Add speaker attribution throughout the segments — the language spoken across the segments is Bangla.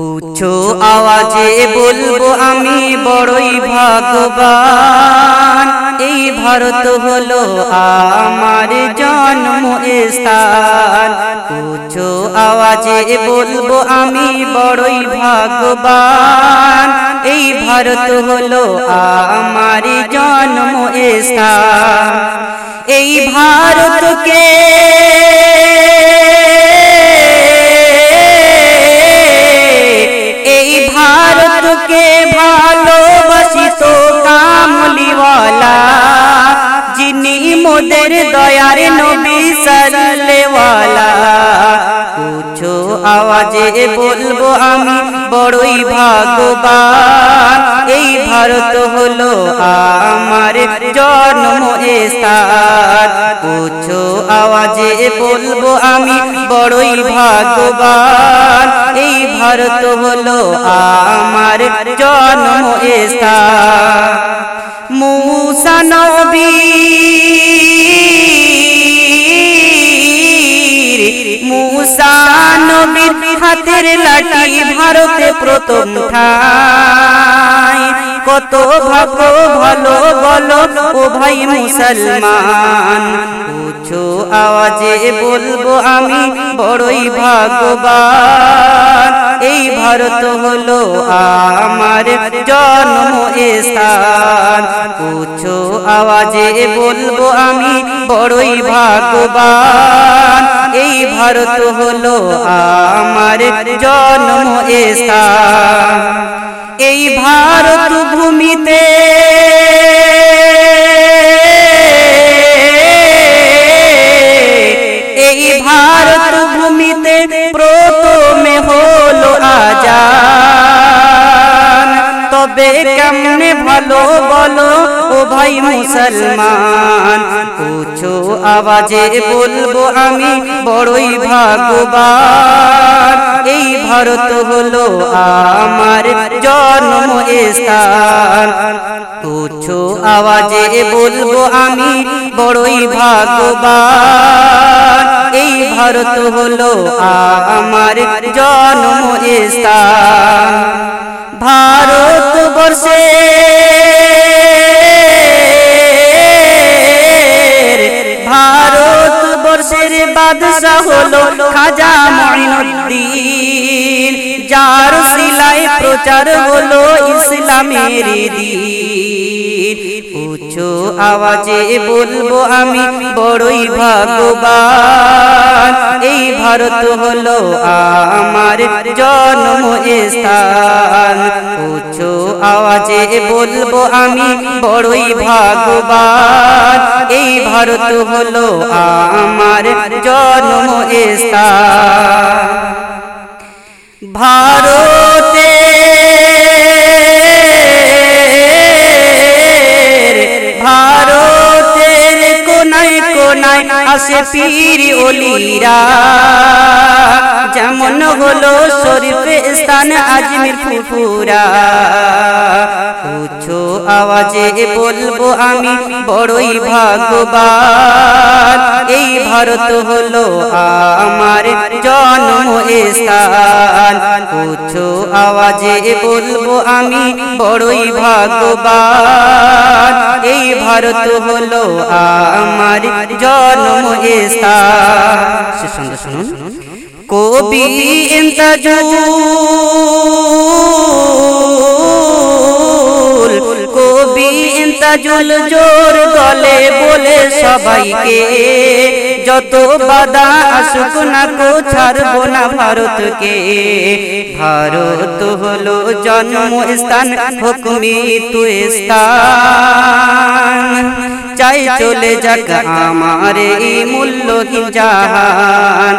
Speaker 1: উচ্চ আওয়াজে বলব আমি বড়ই ভাগবান এই ভারত হলো আমার জন্ম স্থান। উচ্চ আওয়াজে বলব আমি বড়ই ভাগবান এই ভারত হলো আমার জন্ম স্থান। এই ভারতকে মোদের দয়ার নবী সাল্লেওয়ালা। উঁচু আওয়াজে বলব আমি বড়ই ভাগবান এই ভারত হলো আমার জন্ম স্থান। উঁচু আওয়াজে বলব আমি বড়ই ভাগবান এই ভারত হলো আমার জন্ম হাতের লাঠি ভারতে প্রথম ঠাই। কত ভাগ্য ভালো বলো ও ভাই মুসলমান। উঁচু আওয়াজে বলব আমি বড়ই ভাগবান এই ভারত হলো আমার জন্ম। স্থান উঁচু আওয়াজে বলব আমি বড়ই ভাগবান এই ভারত হলো আমার জন্ম স্থান এই ভারত ভূমিতে কেমনে ভালো বলো, ও ভাই মুসলমান? উঁচু আওয়াজে বলব আমি, বড়ই ভাগবান এই ভারত হলো আমার জন্ম স্থান। উঁচু আওয়াজে বলব আমি, বড়ই ভাগবান এই ভারত হলো আমার জন্ম স্থান। ভারত বর্ষে ভারত বর্ষের বাদশাহ হলো খাজা মঈনুদ্দিন, যার সিলাই প্রচার হলো ইসলামের দিন। উঁচু আওয়াজে বলব আমি, বড়ই ভাগবান এই ভারত হলো আমার জন্ম স্থান। উঁচু আওয়াজে বলব আমি বড়ই ভাগবান এই ভারত হলো আমার জন্ম স্থান। ভারতে কোনায় আসে পীর ওলিরা। যেমন হলো শরীফে স্থান আজমির ফুপুরা উচ্চ আওয়াজে বলব আমি বড়ই ভাগবান এই ভারত হলো আমার জন্ম স্থান। উচ্চ আওয়াজে বলব আমি বড়ই ভাগবান এই ভারত হলো আমার জন্ম স্থান। সে সঙ্গে শুনুন। কবি ইন্তাজুল কবি ইন্তাজুল জোর গলে বলে সবাইকে যত বাধা আসুক না কো, ছাড়বো না ভারতকে। ভারত হলো জন্ম স্থান হুকমি তু স্থান চাই চলে যাক আমার এই মূল্যহীন জাহান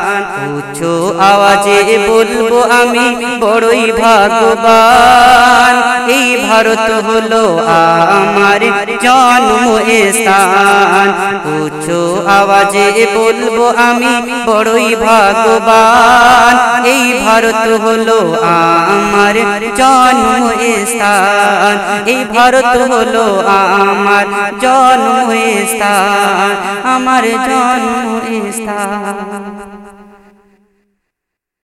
Speaker 1: উঁচু আওয়াজে বলব আমি বড়ই ভাগবান এই ভারত হলো আমার জন্ম স্থান উঁচু আওয়াজে বলব আমি বড়ই ভাগবান এই ভারত হলো আমার জন্ম স্থান এই ভারত হলো আমার জন্ম স্থান আমার জন্ম স্থান